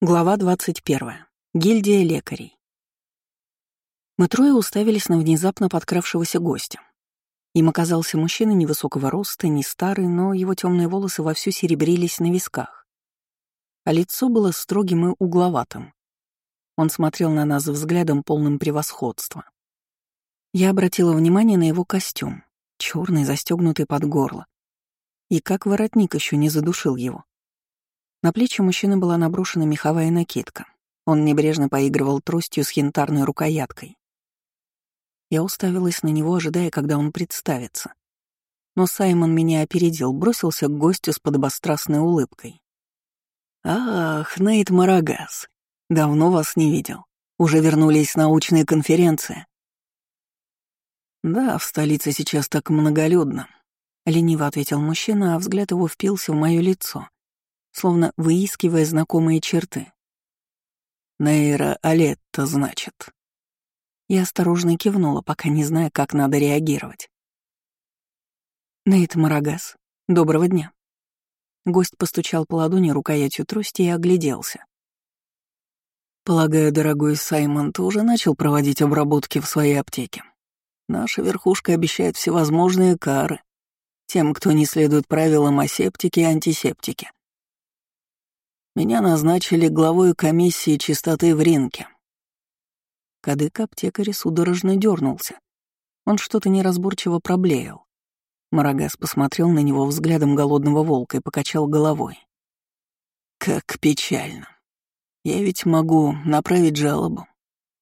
Глава 21. Гильдия лекарей. Мы трое уставились на внезапно подкравшегося гостя. Им оказался мужчина невысокого роста, не старый, но его темные волосы вовсю серебрились на висках. А лицо было строгим и угловатым. Он смотрел на нас взглядом полным превосходства. Я обратила внимание на его костюм, черный, застегнутый под горло. И как воротник еще не задушил его. На плечи мужчины была наброшена меховая накидка. Он небрежно поигрывал тростью с янтарной рукояткой. Я уставилась на него, ожидая, когда он представится. Но Саймон меня опередил, бросился к гостю с подобострастной улыбкой. «Ах, Нейт Марагас, давно вас не видел. Уже вернулись с научной конференции». «Да, в столице сейчас так многолюдно», — лениво ответил мужчина, а взгляд его впился в мое лицо словно выискивая знакомые черты. «Нейра Алетта, значит». Я осторожно кивнула, пока не зная, как надо реагировать. «Нейт Марагас, доброго дня». Гость постучал по ладони рукоятью трости и огляделся. «Полагаю, дорогой Саймон, ты уже начал проводить обработки в своей аптеке. Наша верхушка обещает всевозможные кары тем, кто не следует правилам асептики и антисептики. Меня назначили главой комиссии чистоты в ринке. Кадык аптекаря судорожно дернулся. Он что-то неразборчиво проблеял. Марагас посмотрел на него взглядом голодного волка и покачал головой. «Как печально. Я ведь могу направить жалобу,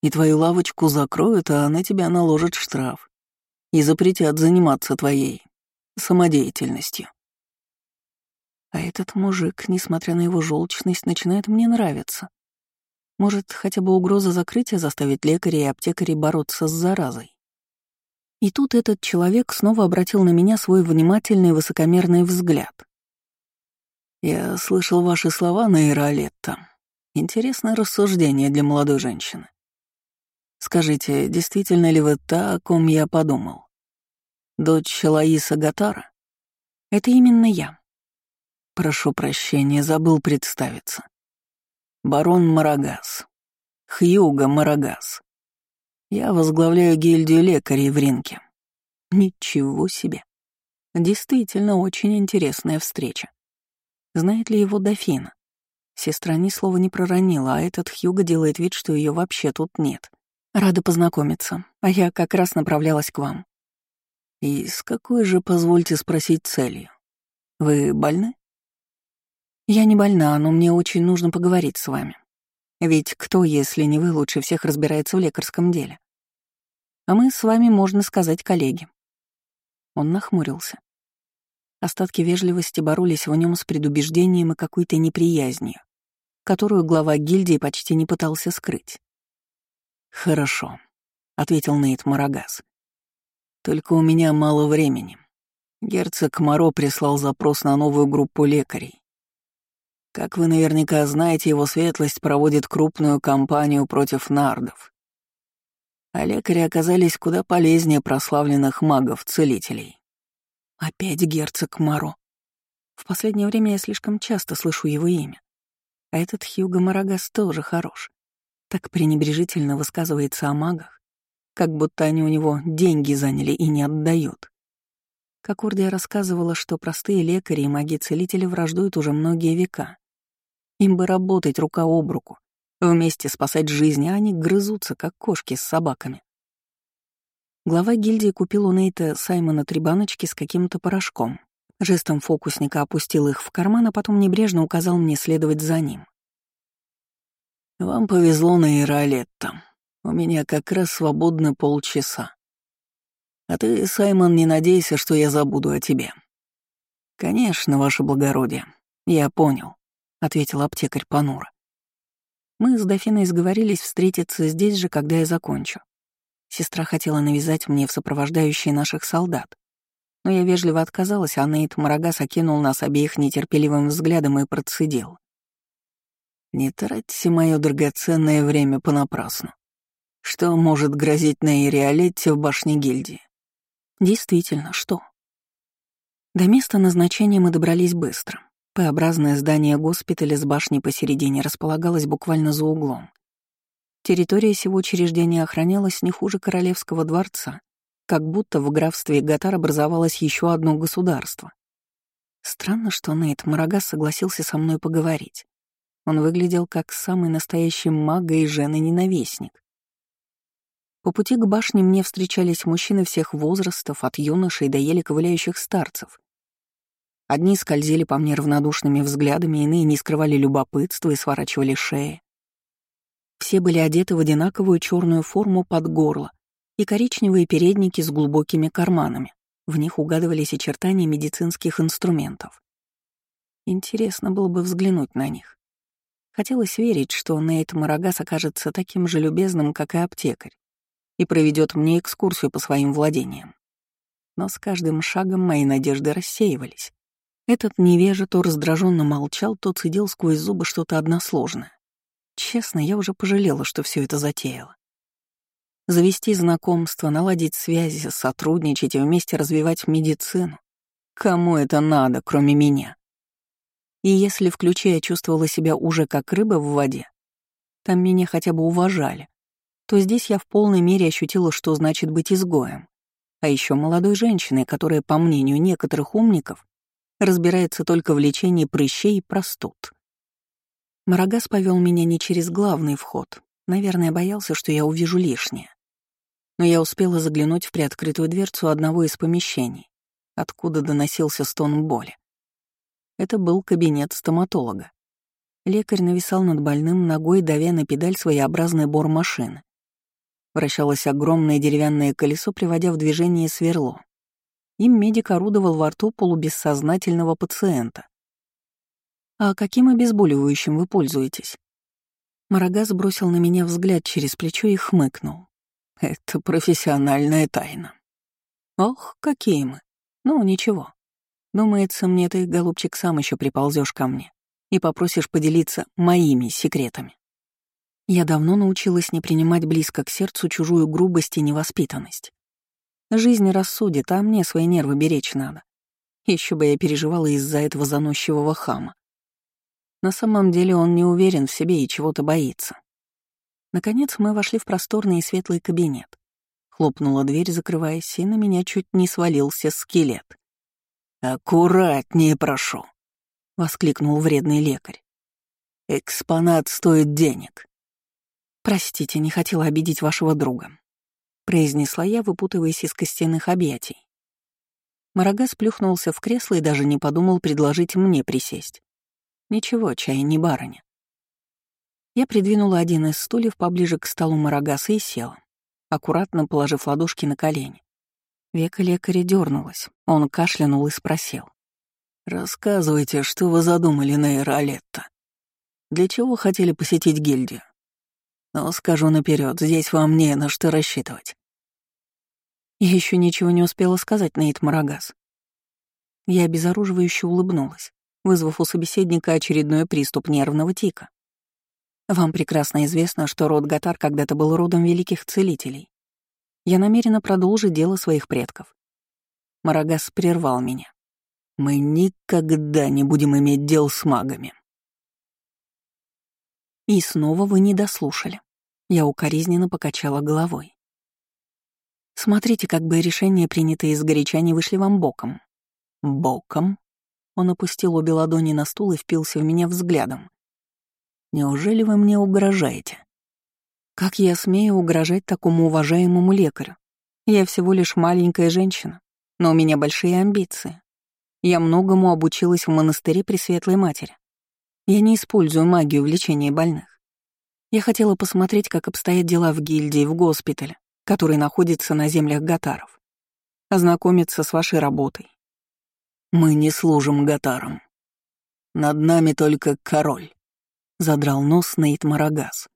и твою лавочку закроют, а на тебя наложат штраф и запретят заниматься твоей самодеятельностью. А этот мужик, несмотря на его желчность, начинает мне нравиться. Может, хотя бы угроза закрытия заставит лекаря и аптекарей бороться с заразой. И тут этот человек снова обратил на меня свой внимательный высокомерный взгляд. «Я слышал ваши слова, Нейролетта. Интересное рассуждение для молодой женщины. Скажите, действительно ли вы та, о ком я подумал? Дочь Лаиса Гатара? Это именно я. Прошу прощения, забыл представиться. Барон Марагас. Хьюга Марагас. Я возглавляю гильдию лекарей в Ринке. Ничего себе. Действительно очень интересная встреча. Знает ли его дофина? Сестра ни слова не проронила, а этот Хьюга делает вид, что ее вообще тут нет. Рада познакомиться, а я как раз направлялась к вам. И с какой же, позвольте спросить, целью? Вы больны? «Я не больна, но мне очень нужно поговорить с вами. Ведь кто, если не вы, лучше всех разбирается в лекарском деле? А мы с вами, можно сказать, коллеги». Он нахмурился. Остатки вежливости боролись в нем с предубеждением и какой-то неприязнью, которую глава гильдии почти не пытался скрыть. «Хорошо», — ответил Нейт Марагас. «Только у меня мало времени. Герцог Моро прислал запрос на новую группу лекарей. Как вы наверняка знаете, его светлость проводит крупную кампанию против нардов. А лекари оказались куда полезнее прославленных магов-целителей. Опять герцог Маро. В последнее время я слишком часто слышу его имя. А этот Хьюго Марагас тоже хорош. Так пренебрежительно высказывается о магах, как будто они у него деньги заняли и не отдают. Как Ордия рассказывала, что простые лекари и маги-целители враждуют уже многие века. Им бы работать рука об руку, вместе спасать жизни, а они грызутся, как кошки с собаками. Глава гильдии купил у Нейта Саймона три баночки с каким-то порошком. Жестом фокусника опустил их в карман, а потом небрежно указал мне следовать за ним. «Вам повезло на Иролетто. У меня как раз свободно полчаса. А ты, Саймон, не надейся, что я забуду о тебе. Конечно, ваше благородие, я понял. — ответил аптекарь понуро. Мы с дофиной сговорились встретиться здесь же, когда я закончу. Сестра хотела навязать мне в сопровождающие наших солдат, но я вежливо отказалась, а Нейт Марагас окинул нас обеих нетерпеливым взглядом и процедил. «Не тратьте мое драгоценное время понапрасну. Что может грозить на Ириолетте в башне гильдии?» «Действительно, что?» До места назначения мы добрались быстро. П-образное здание госпиталя с башней посередине располагалось буквально за углом. Территория сего учреждения охранялась не хуже королевского дворца, как будто в графстве Гатар образовалось еще одно государство. Странно, что Нейт Марагас согласился со мной поговорить. Он выглядел как самый настоящий маг и жены-ненавистник. По пути к башне мне встречались мужчины всех возрастов, от юношей до еле ковыляющих старцев. Одни скользили по мне равнодушными взглядами, иные не скрывали любопытства и сворачивали шеи. Все были одеты в одинаковую черную форму под горло и коричневые передники с глубокими карманами. В них угадывались очертания медицинских инструментов. Интересно было бы взглянуть на них. Хотелось верить, что Нейт Марагас окажется таким же любезным, как и аптекарь, и проведет мне экскурсию по своим владениям. Но с каждым шагом мои надежды рассеивались. Этот невежа то раздраженно молчал, то цедил сквозь зубы что-то односложное. Честно, я уже пожалела, что все это затеяла. Завести знакомство, наладить связи, сотрудничать и вместе развивать медицину. Кому это надо, кроме меня? И если в ключе я чувствовала себя уже как рыба в воде, там меня хотя бы уважали, то здесь я в полной мере ощутила, что значит быть изгоем. А еще молодой женщиной, которая, по мнению некоторых умников, разбирается только в лечении прыщей и простуд. Марагас повел меня не через главный вход. Наверное, боялся, что я увижу лишнее. Но я успела заглянуть в приоткрытую дверцу одного из помещений, откуда доносился стон боли. Это был кабинет стоматолога. Лекарь нависал над больным ногой, давя на педаль своеобразный бор машины. Вращалось огромное деревянное колесо, приводя в движение сверло. Им медик орудовал во рту полубессознательного пациента. «А каким обезболивающим вы пользуетесь?» Марагас бросил на меня взгляд через плечо и хмыкнул. «Это профессиональная тайна». «Ох, какие мы! Ну, ничего. Думается, мне ты, голубчик, сам еще приползешь ко мне и попросишь поделиться моими секретами». Я давно научилась не принимать близко к сердцу чужую грубость и невоспитанность. Жизнь рассудит, а мне свои нервы беречь надо. Еще бы я переживала из-за этого заносчивого хама. На самом деле он не уверен в себе и чего-то боится. Наконец мы вошли в просторный и светлый кабинет. Хлопнула дверь, закрываясь, и на меня чуть не свалился скелет. «Аккуратнее прошу», — воскликнул вредный лекарь. «Экспонат стоит денег». «Простите, не хотела обидеть вашего друга», — произнесла я, выпутываясь из костяных объятий. Марагас плюхнулся в кресло и даже не подумал предложить мне присесть. Ничего, чай не барыня. Я придвинула один из стульев поближе к столу Марагаса и села, аккуратно положив ладошки на колени. Века лекаря дернулась. Он кашлянул и спросил. «Рассказывайте, что вы задумали, Нейра Алетта. Для чего хотели посетить гильдию? Но скажу наперед, здесь вам не на что рассчитывать». Я еще ничего не успела сказать, Нейт Марагас. Я обезоруживающе улыбнулась вызвав у собеседника очередной приступ нервного тика. Вам прекрасно известно, что род Гатар когда-то был родом великих целителей. Я намерена продолжить дело своих предков. Марагас прервал меня. Мы никогда не будем иметь дел с магами. И снова вы не дослушали. Я укоризненно покачала головой. Смотрите, как бы решения, принятые из горяча, не вышли вам боком. Боком? Он опустил обе ладони на стул и впился в меня взглядом. «Неужели вы мне угрожаете?» «Как я смею угрожать такому уважаемому лекарю? Я всего лишь маленькая женщина, но у меня большие амбиции. Я многому обучилась в монастыре при Светлой Матери. Я не использую магию в лечении больных. Я хотела посмотреть, как обстоят дела в гильдии, в госпитале, который находится на землях Гатаров. Ознакомиться с вашей работой, мы не служим гатарам. Над нами только король. Задрал нос Нейт Марагас.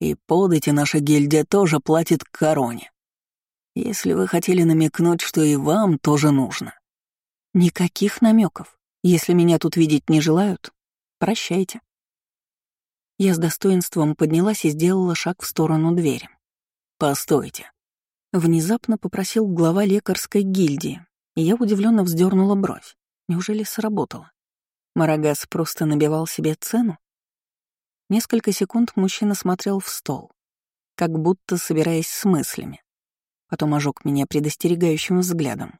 И подати наша гильдия тоже платит короне. Если вы хотели намекнуть, что и вам тоже нужно. Никаких намеков. Если меня тут видеть не желают, прощайте. Я с достоинством поднялась и сделала шаг в сторону двери. «Постойте». Внезапно попросил глава лекарской гильдии, и я удивленно вздернула бровь. Неужели сработало? Марагас просто набивал себе цену? Несколько секунд мужчина смотрел в стол, как будто собираясь с мыслями. Потом ожег меня предостерегающим взглядом.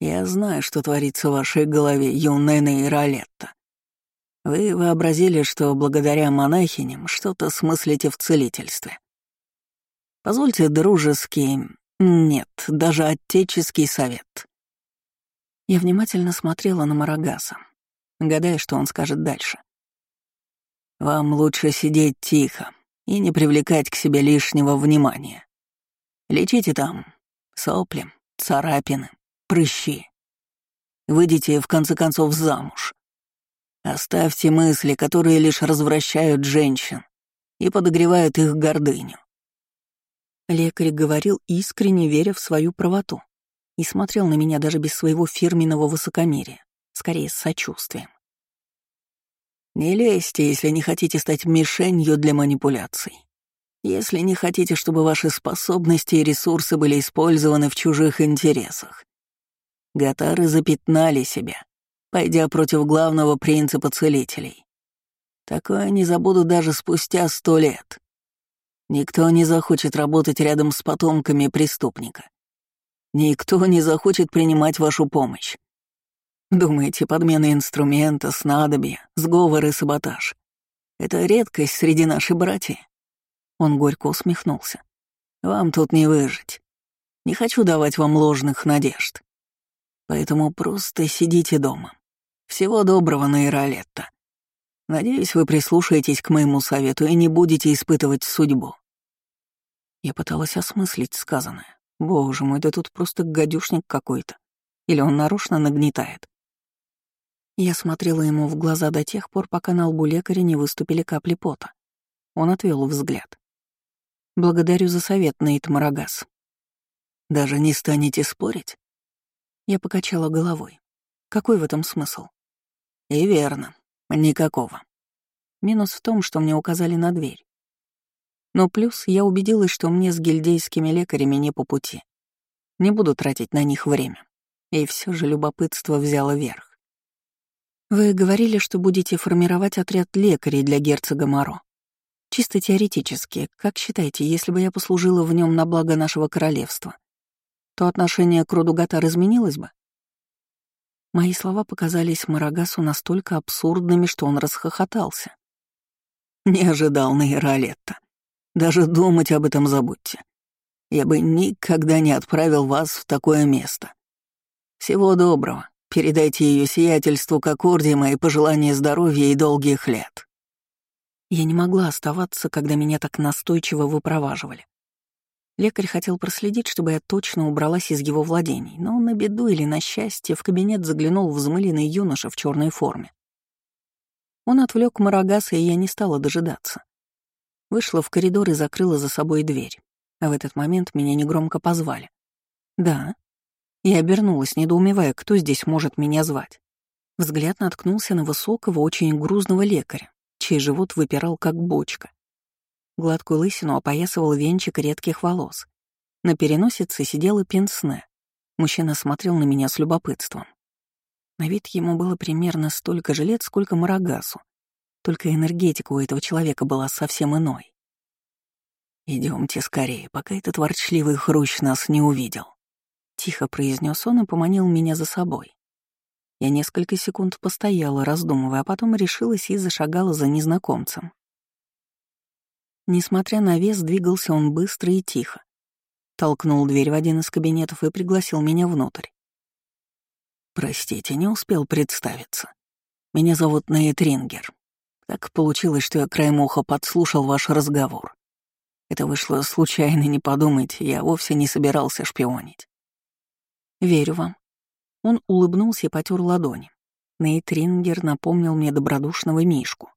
«Я знаю, что творится в вашей голове, юная Нейролетта. Вы вообразили, что благодаря монахиням что-то смыслите в целительстве. Позвольте дружеский, нет, даже отеческий совет. Я внимательно смотрела на Марагаса, гадая, что он скажет дальше. Вам лучше сидеть тихо и не привлекать к себе лишнего внимания. Лечите там сопли, царапины, прыщи. Выйдите, в конце концов, замуж. Оставьте мысли, которые лишь развращают женщин и подогревают их гордыню. Лекарь говорил, искренне веря в свою правоту, и смотрел на меня даже без своего фирменного высокомерия, скорее с сочувствием. «Не лезьте, если не хотите стать мишенью для манипуляций. Если не хотите, чтобы ваши способности и ресурсы были использованы в чужих интересах. Гатары запятнали себя, пойдя против главного принципа целителей. Такое не забуду даже спустя сто лет. Никто не захочет работать рядом с потомками преступника. Никто не захочет принимать вашу помощь. Думаете, подмена инструмента, снадобья, сговоры и саботаж — это редкость среди нашей братьев? Он горько усмехнулся. Вам тут не выжить. Не хочу давать вам ложных надежд. Поэтому просто сидите дома. Всего доброго, Нейролетта. Надеюсь, вы прислушаетесь к моему совету и не будете испытывать судьбу. Я пыталась осмыслить сказанное. Боже мой, да тут просто гадюшник какой-то. Или он нарочно нагнетает. Я смотрела ему в глаза до тех пор, пока на лбу лекаря не выступили капли пота. Он отвел взгляд. «Благодарю за совет, Нейт Марагас». «Даже не станете спорить?» Я покачала головой. Какой в этом смысл? И верно, никакого. Минус в том, что мне указали на дверь. Но плюс я убедилась, что мне с гильдейскими лекарями не по пути. Не буду тратить на них время. И все же любопытство взяло верх. Вы говорили, что будете формировать отряд лекарей для герцога Моро. Чисто теоретически, как считаете, если бы я послужила в нем на благо нашего королевства, то отношение к роду Гатар изменилось бы? Мои слова показались Марагасу настолько абсурдными, что он расхохотался. Не ожидал Нейролетта. Даже думать об этом забудьте. Я бы никогда не отправил вас в такое место. Всего доброго. Передайте ее сиятельству как орде мои пожелания здоровья и долгих лет. Я не могла оставаться, когда меня так настойчиво выпроваживали. Лекарь хотел проследить, чтобы я точно убралась из его владений, но на беду или на счастье в кабинет заглянул взмыленный юноша в черной форме. Он отвлек Марагаса, и я не стала дожидаться. Вышла в коридор и закрыла за собой дверь. А в этот момент меня негромко позвали. «Да». Я обернулась, недоумевая, кто здесь может меня звать. Взгляд наткнулся на высокого, очень грузного лекаря, чей живот выпирал как бочка. Гладкую лысину опоясывал венчик редких волос. На переносице сидела пенсне. Мужчина смотрел на меня с любопытством. На вид ему было примерно столько же лет, сколько Марагасу. Только энергетика у этого человека была совсем иной. Идемте скорее, пока этот ворчливый хрущ нас не увидел. Тихо произнес он и поманил меня за собой. Я несколько секунд постояла, раздумывая, а потом решилась и зашагала за незнакомцем. Несмотря на вес, двигался он быстро и тихо. Толкнул дверь в один из кабинетов и пригласил меня внутрь. «Простите, не успел представиться. Меня зовут Нейт Рингер. Так получилось, что я краем уха подслушал ваш разговор. Это вышло случайно, не подумайте, я вовсе не собирался шпионить». «Верю вам». Он улыбнулся и потер ладони. Нейт Рингер напомнил мне добродушного Мишку.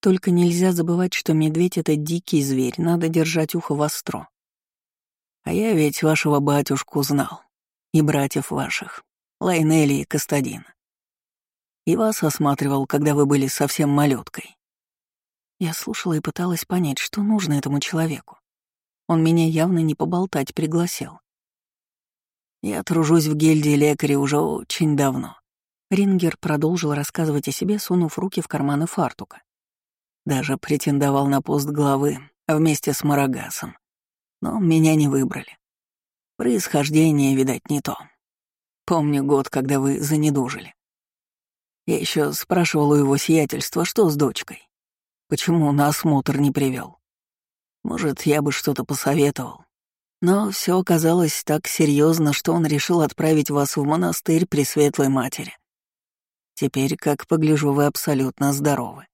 Только нельзя забывать, что медведь — это дикий зверь, надо держать ухо востро. А я ведь вашего батюшку знал, и братьев ваших, Лайнели и Кастадина. И вас осматривал, когда вы были совсем малюткой. Я слушала и пыталась понять, что нужно этому человеку. Он меня явно не поболтать пригласил. Я тружусь в гильдии лекаря уже очень давно. Рингер продолжил рассказывать о себе, сунув руки в карманы фартука. Даже претендовал на пост главы вместе с Марагасом. Но меня не выбрали. Происхождение, видать, не то. Помню год, когда вы занедужили. Я еще спрашивал у его сиятельства, что с дочкой. Почему на осмотр не привел? Может, я бы что-то посоветовал. Но все оказалось так серьезно, что он решил отправить вас в монастырь при Светлой Матери. Теперь, как погляжу, вы абсолютно здоровы.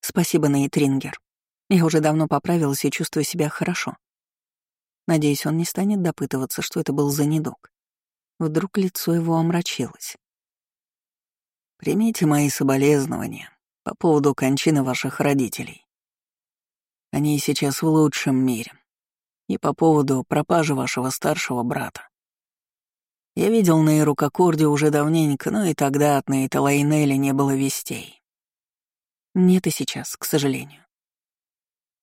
Спасибо, Нейтрингер. Я уже давно поправилась и чувствую себя хорошо. Надеюсь, он не станет допытываться, что это был за недуг. Вдруг лицо его омрачилось. Примите мои соболезнования по поводу кончины ваших родителей. Они сейчас в лучшем мире. И по поводу пропажи вашего старшего брата. Я видел на Ирукакорде уже давненько, но и тогда от Нейта Лайнеля не было вестей. Нет и сейчас, к сожалению.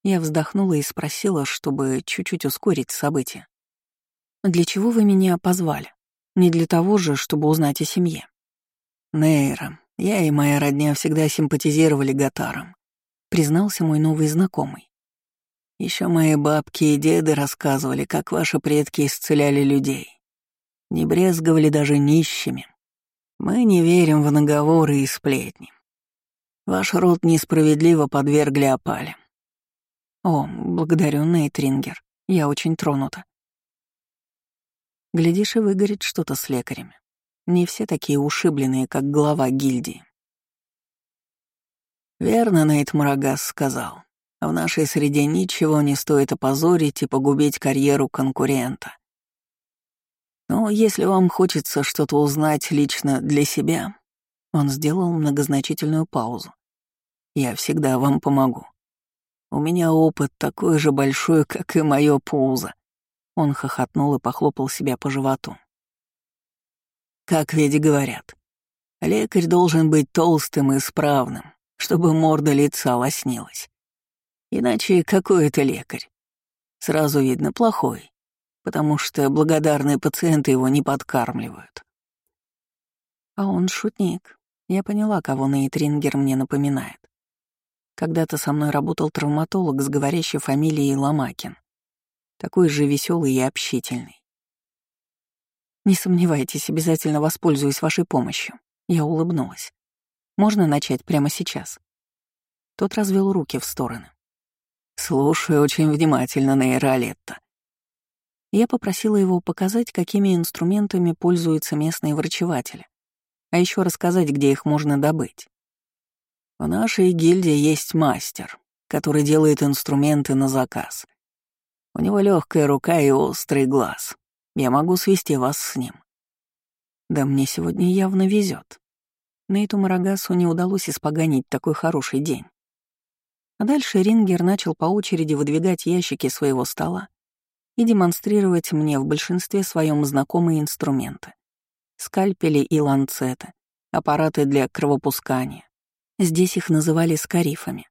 Я вздохнула и спросила, чтобы чуть-чуть ускорить события. «Для чего вы меня позвали? Не для того же, чтобы узнать о семье?» «Нейра, я и моя родня всегда симпатизировали Гатарам», признался мой новый знакомый. Еще мои бабки и деды рассказывали, как ваши предки исцеляли людей не брезговали даже нищими. Мы не верим в наговоры и сплетни. Ваш род несправедливо подвергли опале. О, благодарю, Нейтрингер. Я очень тронута. Глядишь, и выгорит что-то с лекарями. Не все такие ушибленные, как глава гильдии. Верно, Нейт Марагас сказал. В нашей среде ничего не стоит опозорить и погубить карьеру конкурента. Но если вам хочется что-то узнать лично для себя, он сделал многозначительную паузу. Я всегда вам помогу. У меня опыт такой же большой, как и мое пузо. Он хохотнул и похлопал себя по животу. Как ведь говорят, лекарь должен быть толстым и справным, чтобы морда лица лоснилась. Иначе какой это лекарь? Сразу видно плохой потому что благодарные пациенты его не подкармливают. А он шутник. Я поняла, кого Нейтрингер мне напоминает. Когда-то со мной работал травматолог с говорящей фамилией Ломакин. Такой же веселый и общительный. Не сомневайтесь, обязательно воспользуюсь вашей помощью. Я улыбнулась. Можно начать прямо сейчас? Тот развел руки в стороны. Слушаю очень внимательно, Нейролетта. Я попросила его показать, какими инструментами пользуются местные врачеватели, а еще рассказать, где их можно добыть. В нашей гильдии есть мастер, который делает инструменты на заказ. У него легкая рука и острый глаз. Я могу свести вас с ним. Да мне сегодня явно везет. Нейту Марагасу не удалось испоганить такой хороший день. А дальше Рингер начал по очереди выдвигать ящики своего стола и демонстрировать мне в большинстве своем знакомые инструменты. Скальпели и ланцеты, аппараты для кровопускания. Здесь их называли скарифами.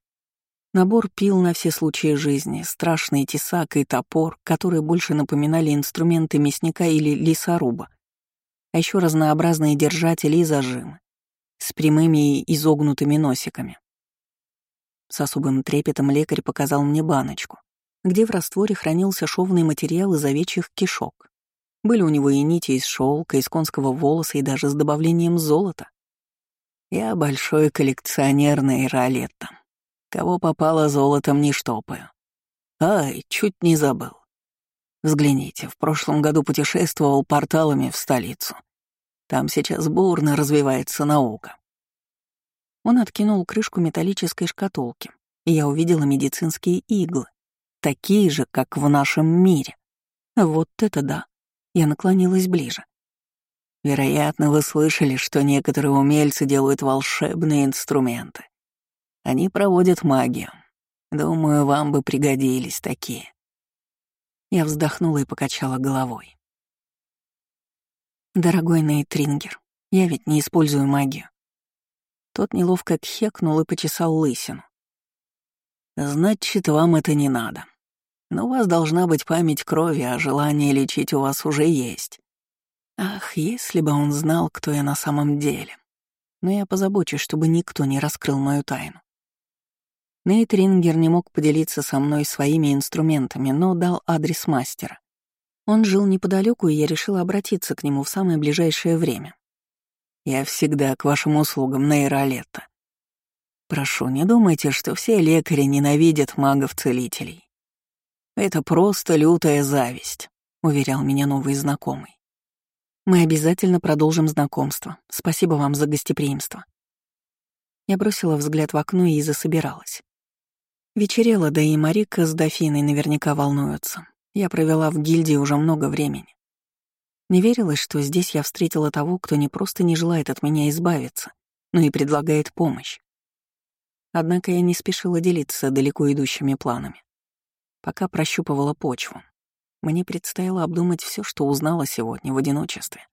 Набор пил на все случаи жизни, страшный тесак и топор, которые больше напоминали инструменты мясника или лесоруба. А еще разнообразные держатели и зажимы с прямыми и изогнутыми носиками. С особым трепетом лекарь показал мне баночку, где в растворе хранился шовный материал из овечьих кишок. Были у него и нити из шелка, из конского волоса и даже с добавлением золота. Я большой коллекционер нейролетта. Кого попало золотом, не штопаю. Ай, чуть не забыл. Взгляните, в прошлом году путешествовал порталами в столицу. Там сейчас бурно развивается наука. Он откинул крышку металлической шкатулки, и я увидела медицинские иглы, такие же, как в нашем мире. Вот это да. Я наклонилась ближе. Вероятно, вы слышали, что некоторые умельцы делают волшебные инструменты. Они проводят магию. Думаю, вам бы пригодились такие. Я вздохнула и покачала головой. Дорогой Нейтрингер, я ведь не использую магию. Тот неловко кхекнул и почесал лысину. Значит, вам это не надо. Но у вас должна быть память крови, а желание лечить у вас уже есть. Ах, если бы он знал, кто я на самом деле. Но я позабочусь, чтобы никто не раскрыл мою тайну. Нейт Рингер не мог поделиться со мной своими инструментами, но дал адрес мастера. Он жил неподалеку, и я решила обратиться к нему в самое ближайшее время. Я всегда к вашим услугам, Нейролетта. Прошу, не думайте, что все лекари ненавидят магов-целителей. Это просто лютая зависть, уверял меня новый знакомый. Мы обязательно продолжим знакомство. Спасибо вам за гостеприимство. Я бросила взгляд в окно и засобиралась. Вечерело, да и Марика с дофиной наверняка волнуются. Я провела в гильдии уже много времени. Не верилось, что здесь я встретила того, кто не просто не желает от меня избавиться, но и предлагает помощь. Однако я не спешила делиться далеко идущими планами. Пока прощупывала почву, мне предстояло обдумать все, что узнала сегодня в одиночестве.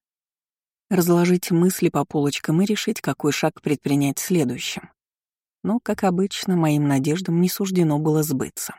Разложить мысли по полочкам и решить, какой шаг предпринять следующим. Но, как обычно, моим надеждам не суждено было сбыться.